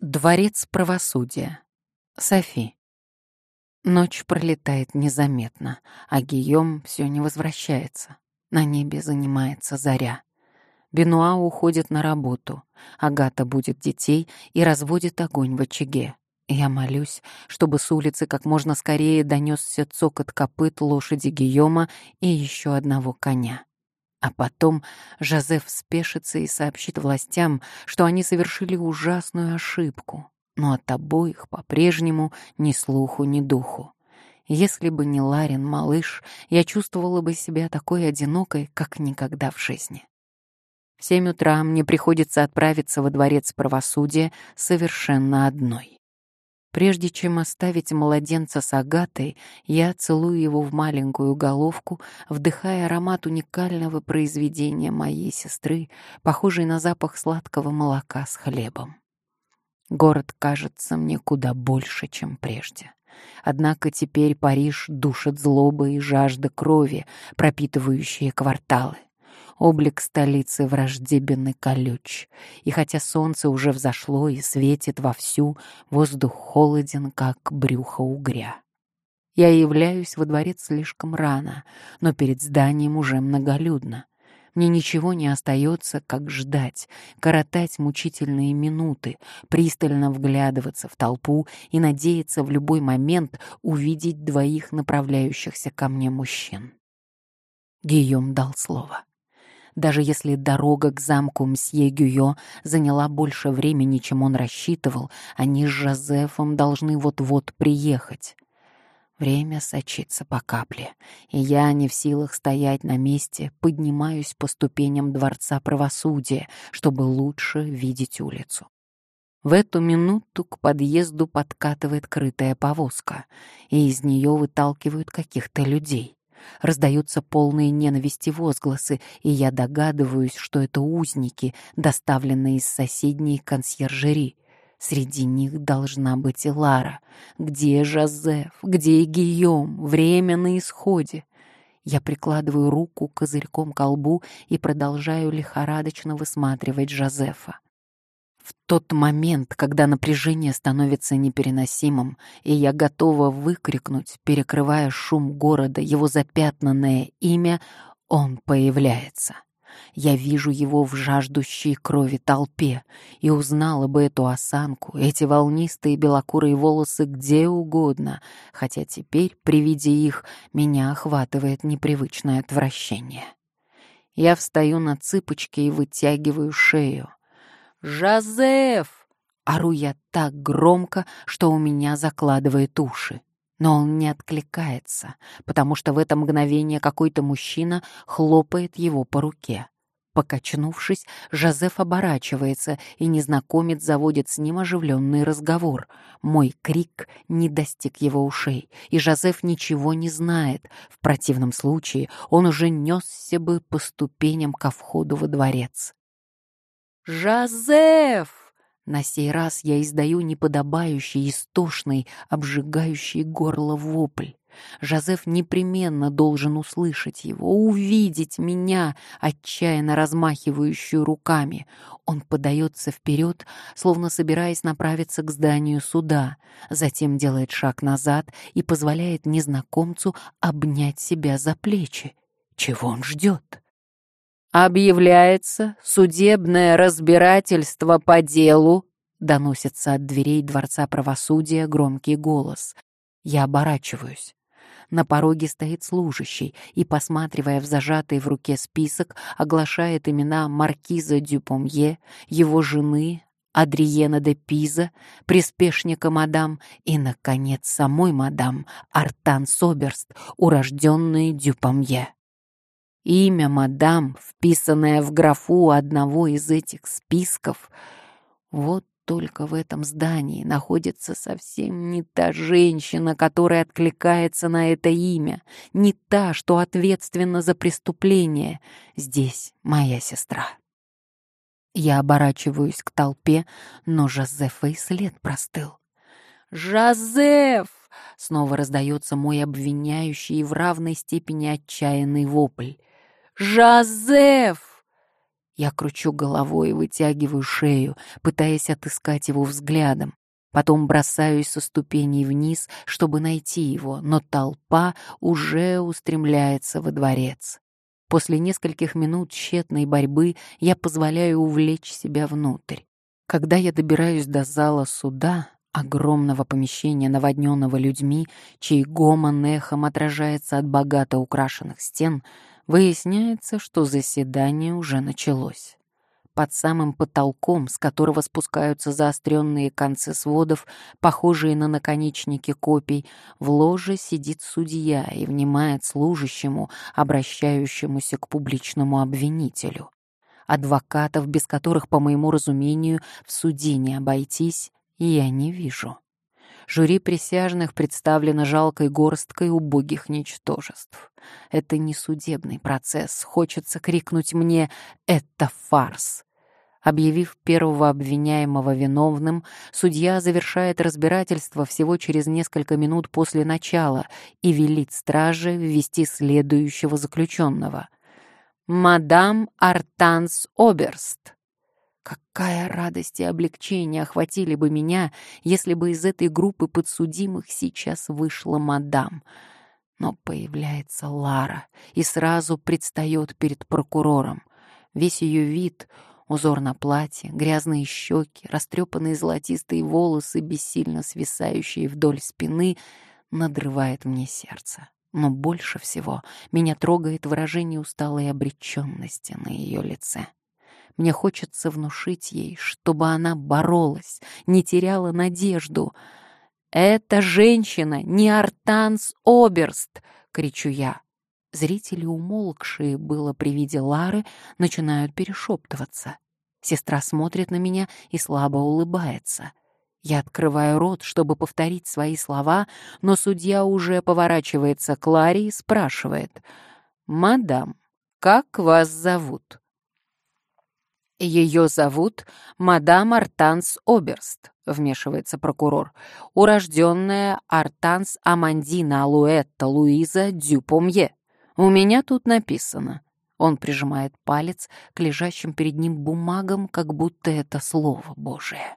Дворец правосудия. Софи. Ночь пролетает незаметно, а Гийом все не возвращается. На небе занимается заря. Бенуа уходит на работу, Агата будет детей и разводит огонь в очаге. Я молюсь, чтобы с улицы как можно скорее донесся цокот копыт лошади Гийома и еще одного коня. А потом Жозеф спешится и сообщит властям, что они совершили ужасную ошибку, но от обоих по-прежнему ни слуху, ни духу. Если бы не Ларин, малыш, я чувствовала бы себя такой одинокой, как никогда в жизни. В семь утра мне приходится отправиться во дворец правосудия совершенно одной. Прежде чем оставить младенца с Агатой, я целую его в маленькую головку, вдыхая аромат уникального произведения моей сестры, похожий на запах сладкого молока с хлебом. Город кажется мне куда больше, чем прежде. Однако теперь Париж душит злоба и жажда крови, пропитывающие кварталы. Облик столицы враждебен и колюч, и хотя солнце уже взошло и светит вовсю, воздух холоден, как брюхо угря. Я являюсь во дворец слишком рано, но перед зданием уже многолюдно. Мне ничего не остается, как ждать, коротать мучительные минуты, пристально вглядываться в толпу и надеяться в любой момент увидеть двоих направляющихся ко мне мужчин. Гийом дал слово. Даже если дорога к замку мсье Гюйо заняла больше времени, чем он рассчитывал, они с Жозефом должны вот-вот приехать. Время сочится по капле, и я, не в силах стоять на месте, поднимаюсь по ступеням Дворца Правосудия, чтобы лучше видеть улицу. В эту минуту к подъезду подкатывает крытая повозка, и из нее выталкивают каких-то людей. Раздаются полные ненависти возгласы, и я догадываюсь, что это узники, доставленные из соседней консьержери. Среди них должна быть и Лара. Где Жозеф? Где Гийом? Время на исходе. Я прикладываю руку козырьком к колбу и продолжаю лихорадочно высматривать Жозефа. В тот момент, когда напряжение становится непереносимым, и я готова выкрикнуть, перекрывая шум города, его запятнанное имя, он появляется. Я вижу его в жаждущей крови толпе и узнала бы эту осанку, эти волнистые белокурые волосы где угодно, хотя теперь при виде их меня охватывает непривычное отвращение. Я встаю на цыпочки и вытягиваю шею. «Жозеф!» Ору я так громко, что у меня закладывает уши. Но он не откликается, потому что в это мгновение какой-то мужчина хлопает его по руке. Покачнувшись, Жозеф оборачивается, и незнакомец заводит с ним оживленный разговор. Мой крик не достиг его ушей, и Жозеф ничего не знает. В противном случае он уже несся бы по ступеням ко входу во дворец. «Жозеф!» На сей раз я издаю неподобающий, истошный, обжигающий горло вопль. Жозеф непременно должен услышать его, увидеть меня, отчаянно размахивающую руками. Он подается вперед, словно собираясь направиться к зданию суда, затем делает шаг назад и позволяет незнакомцу обнять себя за плечи. Чего он ждет? «Объявляется судебное разбирательство по делу», доносится от дверей Дворца правосудия громкий голос. Я оборачиваюсь. На пороге стоит служащий и, посматривая в зажатый в руке список, оглашает имена маркиза Дюпомье, его жены, Адриена де Пиза, приспешника мадам и, наконец, самой мадам Артан Соберст, урожденной Дюпомье. Имя мадам, вписанное в графу одного из этих списков, вот только в этом здании находится совсем не та женщина, которая откликается на это имя, не та, что ответственна за преступление. Здесь моя сестра. Я оборачиваюсь к толпе, но Жозефа и след простыл. «Жозеф!» — снова раздается мой обвиняющий и в равной степени отчаянный вопль. «Жозеф!» Я кручу головой и вытягиваю шею, пытаясь отыскать его взглядом. Потом бросаюсь со ступеней вниз, чтобы найти его, но толпа уже устремляется во дворец. После нескольких минут тщетной борьбы я позволяю увлечь себя внутрь. Когда я добираюсь до зала суда, огромного помещения, наводненного людьми, чей гомон эхом отражается от богато украшенных стен, выясняется, что заседание уже началось. Под самым потолком, с которого спускаются заостренные концы сводов, похожие на наконечники копий, в ложе сидит судья и внимает служащему, обращающемуся к публичному обвинителю. Адвокатов, без которых, по моему разумению, в суде не обойтись, я не вижу. Жюри присяжных представлено жалкой горсткой убогих ничтожеств. Это не судебный процесс. Хочется крикнуть мне «Это фарс!» Объявив первого обвиняемого виновным, судья завершает разбирательство всего через несколько минут после начала и велит страже ввести следующего заключенного. «Мадам Артанс Оберст». Какая радость и облегчение охватили бы меня, если бы из этой группы подсудимых сейчас вышла мадам. Но появляется Лара и сразу предстает перед прокурором. Весь ее вид — Узор на платье, грязные щеки, растрепанные золотистые волосы, бессильно свисающие вдоль спины, надрывает мне сердце. Но больше всего меня трогает выражение усталой обреченности на ее лице. Мне хочется внушить ей, чтобы она боролась, не теряла надежду. «Эта женщина не Артанс Оберст!» — кричу я. Зрители, умолкшие было при виде Лары, начинают перешептываться. Сестра смотрит на меня и слабо улыбается. Я открываю рот, чтобы повторить свои слова, но судья уже поворачивается к Ларе и спрашивает. «Мадам, как вас зовут?» «Ее зовут мадам Артанс Оберст», — вмешивается прокурор, урожденная Артанс Амандина Алуэтта Луиза Дюпомье. У меня тут написано. Он прижимает палец к лежащим перед ним бумагам, как будто это слово Божие.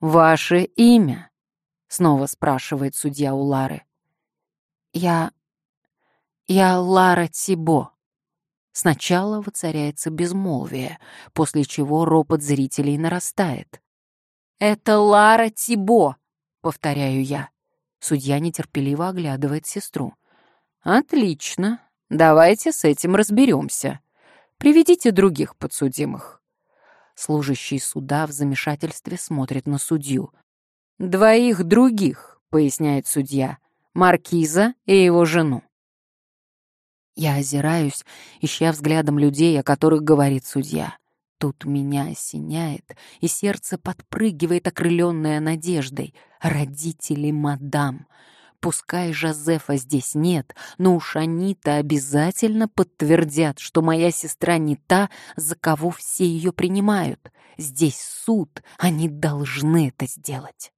«Ваше имя?» — снова спрашивает судья у Лары. «Я... я Лара Тибо». Сначала воцаряется безмолвие, после чего ропот зрителей нарастает. «Это Лара Тибо!» — повторяю я. Судья нетерпеливо оглядывает сестру. «Отлично. Давайте с этим разберемся. Приведите других подсудимых». Служащий суда в замешательстве смотрит на судью. «Двоих других», — поясняет судья, — «Маркиза и его жену». Я озираюсь, ища взглядом людей, о которых говорит судья. Тут меня осеняет, и сердце подпрыгивает, окрыленное надеждой. Родители мадам. Пускай Жозефа здесь нет, но уж они-то обязательно подтвердят, что моя сестра не та, за кого все ее принимают. Здесь суд, они должны это сделать.